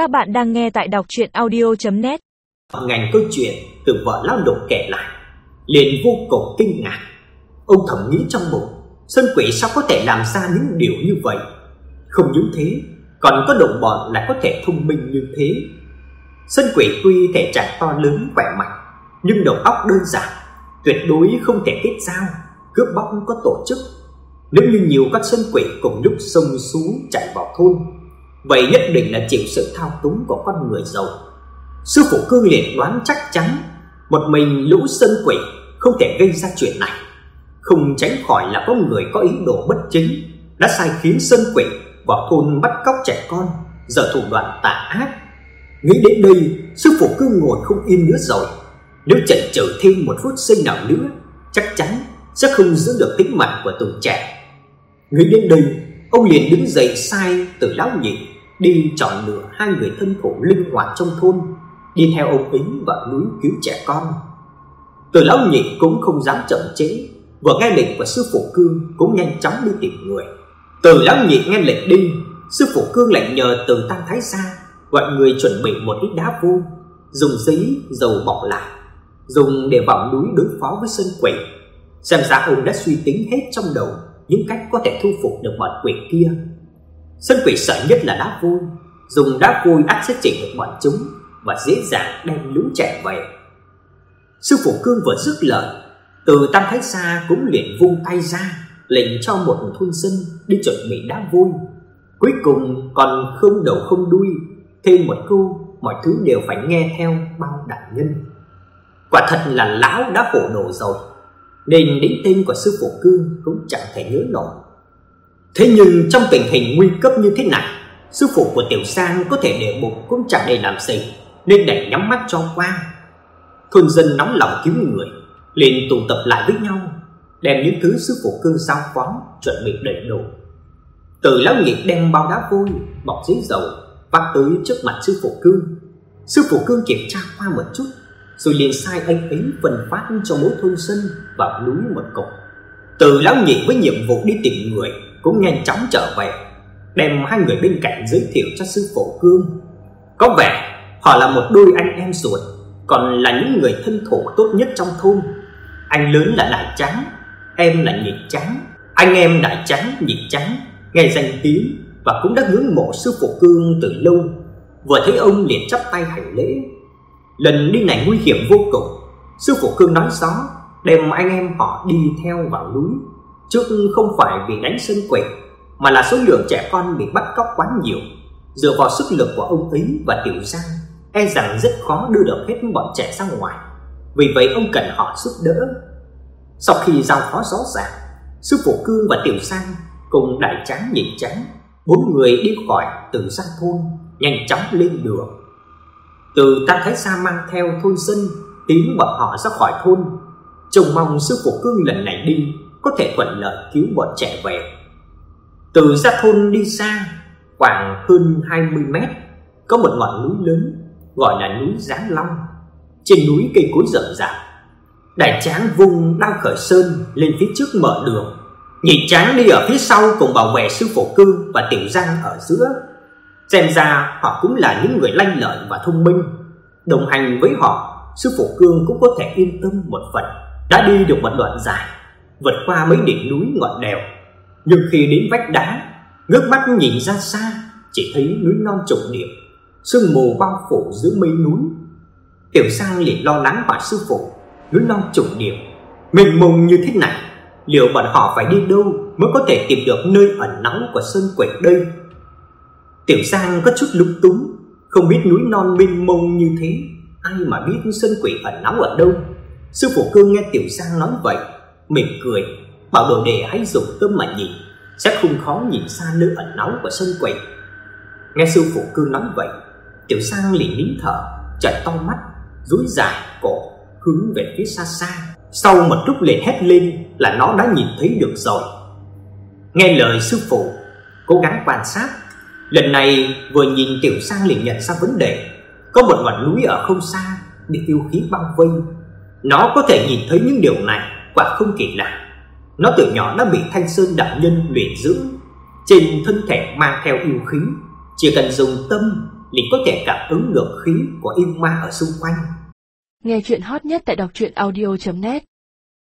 Các bạn đang nghe tại đọc chuyện audio.net Ngành câu chuyện từ vợ lao động kể lại, liền vô cùng kinh ngạc. Ông thầm nghĩ trong bụng, Sơn quỷ sao có thể làm ra những điều như vậy? Không những thế, Còn có đồng bọn lại có thể thông minh như thế. Sơn quỷ tuy thể trạng to lớn, khỏe mạnh, Nhưng đầu óc đơn giản, Tuyệt đối không thể kết giao Cướp bóc có tổ chức. Nếu như nhiều các sơn quỷ cùng lúc sông xuống chạy vào thôn Vậy nhất định là chịu sự thao túng của con người giàu. Sư phụ cương liền đoán chắc chắn Một mình lũ sơn quỷ không thể gây ra chuyện này. Không tránh khỏi là có người có ý đồ bất chính Đã sai khiến sơn quỷ vào thôn bắt cóc trẻ con, Giờ thủ đoạn tà ác. Nghĩ đến đây, Sư phụ cương ngồi không yên nữa rồi. Nếu chần chừ thêm một phút giây nào nữa, Chắc chắn sẽ không giữ được tính mạng của tụi trẻ. Nghĩ đến đây Ông liền đứng dậy sai từ lão nhị đi chọn lựa hai người thân thủ linh hoạt trong thôn, đi theo ông ấy và núi cứu trẻ con. Từ lão nhị cũng không dám chậm trễ, vừa nghe lệnh của sư phụ Cương cũng nhanh chóng đi tìm người. Từ lão nhị nghe lệnh đi, sư phụ Cương lại nhờ Từ Tăng Thái gia gọi người chuẩn bị một ít đá vuông, dùng giấy dầu bọc lại, dùng để vào núi đối phó với sơn quỷ. Xem ra ông đã suy tính hết trong đầu những cách có thể thu phục được bọn quỷ kia. Sơn quỷ sợ nhất là đá vôi, dùng đá vôi ắt sẽ chỉnh được bọn chúng và dễ dàng đem lũ trẻ về. Sư phụ Cương vừa dứt lời, từ Tam Thái Sa cũng liền vung tay ra, lệnh cho một thôn dân đi chuẩn bị đá vôi. Cuối cùng còn không đầu không đuôi, thêm một câu mọi thứ đều phải nghe theo bao đại nhân. Quả thật là lão đã khổ nổ rồi, nên đến tên của sư phụ Cương cũng chẳng thể nhớ nổi. Thế nhưng trong tình hình nguy cấp như thế này, sư phụ của Tiểu Sang có thể để bụng cũng chẳng để làm gì, nên đành nhắm mắt cho qua. Thôn dân nóng lòng cứu người, liền tụ tập lại với nhau, đem những thứ sư phụ cương giao phó chuẩn bị đầy đủ. Từ lão nghiệp đem bao đá vôi bọc giấy dầu vác tới trước mặt sư phụ cương. Sư phụ cương kiểm tra qua một chút, rồi liền sai anh ấy phân phát cho mỗi thôn dân và núi một cục. Từ lão nhị với nhiệm vụ đi tìm người cũng nhanh chóng trở về, đem hai người bên cạnh giới thiệu cho sư phụ Cương. Có vẻ họ là một đôi anh em ruột, còn là những người thân thủ tốt nhất trong thôn. Anh lớn là Đại Trắng, em là Nhị Trắng. Anh em Đại Trắng, Nhị Trắng nghe danh tiếng và cũng đã ngưỡng mộ sư phụ Cương từ lâu. Vừa thấy ông liền chắp tay hành lễ. Lần đi này nguy hiểm vô cùng. Sư phụ Cương nói rõ đem anh em họ đi theo vào núi. Chứ không phải vì đánh sơn quỷ Mà là số lượng trẻ con bị bắt cóc quá nhiều. Dựa vào sức lực của ông ấy và Tiểu Giang E rằng rất khó đưa được hết bọn trẻ ra ngoài. Vì vậy ông cần họ giúp đỡ. Sau khi giao phó rõ ràng, Sư phụ Cương và Tiểu Giang Cùng đại tráng nhị tráng Bốn người đi khỏi từ gia thôn, Nhanh chóng lên đường. Từ Tam Thái Sa mang theo thôn dân Tiến bọn họ ra khỏi thôn Trông mong sư phụ Cương lần này đi có thể thuận lợi cứu bọn trẻ về. Từ ra thôn đi xa, khoảng hơn 20 mét, có một ngọn núi lớn gọi là núi Giáng Long. Trên núi cây cối rậm rạp. Đại tráng vung đao khởi sơn lên phía trước mở đường. Nhị tráng đi ở phía sau cùng bảo vệ sư phụ cương và tiểu giang ở giữa. Xem ra họ cũng là những người lanh lợi và thông minh. Đồng hành với họ, sư phụ cương cũng có thể yên tâm một phần. Đã đi được một đoạn dài vượt qua mấy đỉnh núi ngọn đèo. Nhưng khi đến vách đá, ngước mắt nhìn ra xa, chỉ thấy núi non trùng điệp, sương mù bao phủ giữa mây núi. Tiểu Sang liền lo lắng hỏi sư phụ, núi non trùng điệp, mênh mông như thế này, liệu bọn họ phải đi đâu mới có thể tìm được nơi ẩn náu của sơn quỷ đây? Tiểu Sang có chút lúng túng, không biết núi non mênh mông như thế, ai mà biết sơn quỷ ẩn náu ở đâu? Sư phụ cương nghe Tiểu Sang nói vậy, mỉm cười, bảo đồ đệ hãy dùng tâm mà nhìn, sẽ không khó nhìn xa nơi ẩn náu của sân quỷ. Nghe sư phụ cương nói vậy, Tiểu Sang liền nín thở, trợn to mắt, duỗi dài cổ hướng về phía xa xa. Sau một lúc liền hét lên là nó đã nhìn thấy được rồi. Nghe lời sư phụ, cố gắng quan sát. Lần này vừa nhìn Tiểu Sang liền nhận ra vấn đề, có một ngọn núi ở không xa bị yêu khí bao vây. Nó có thể nhìn thấy những điều này quả không kỳ lạ. Nó từ nhỏ đã bị Thanh Sơn đạo nhân luyện dưỡng, trên thân thể mang theo yêu khí, chỉ cần dùng tâm liền có thể cảm ứng được khí của yêu ma ở xung quanh. Nghe chuyện hot nhất tại đọc truyện audio.net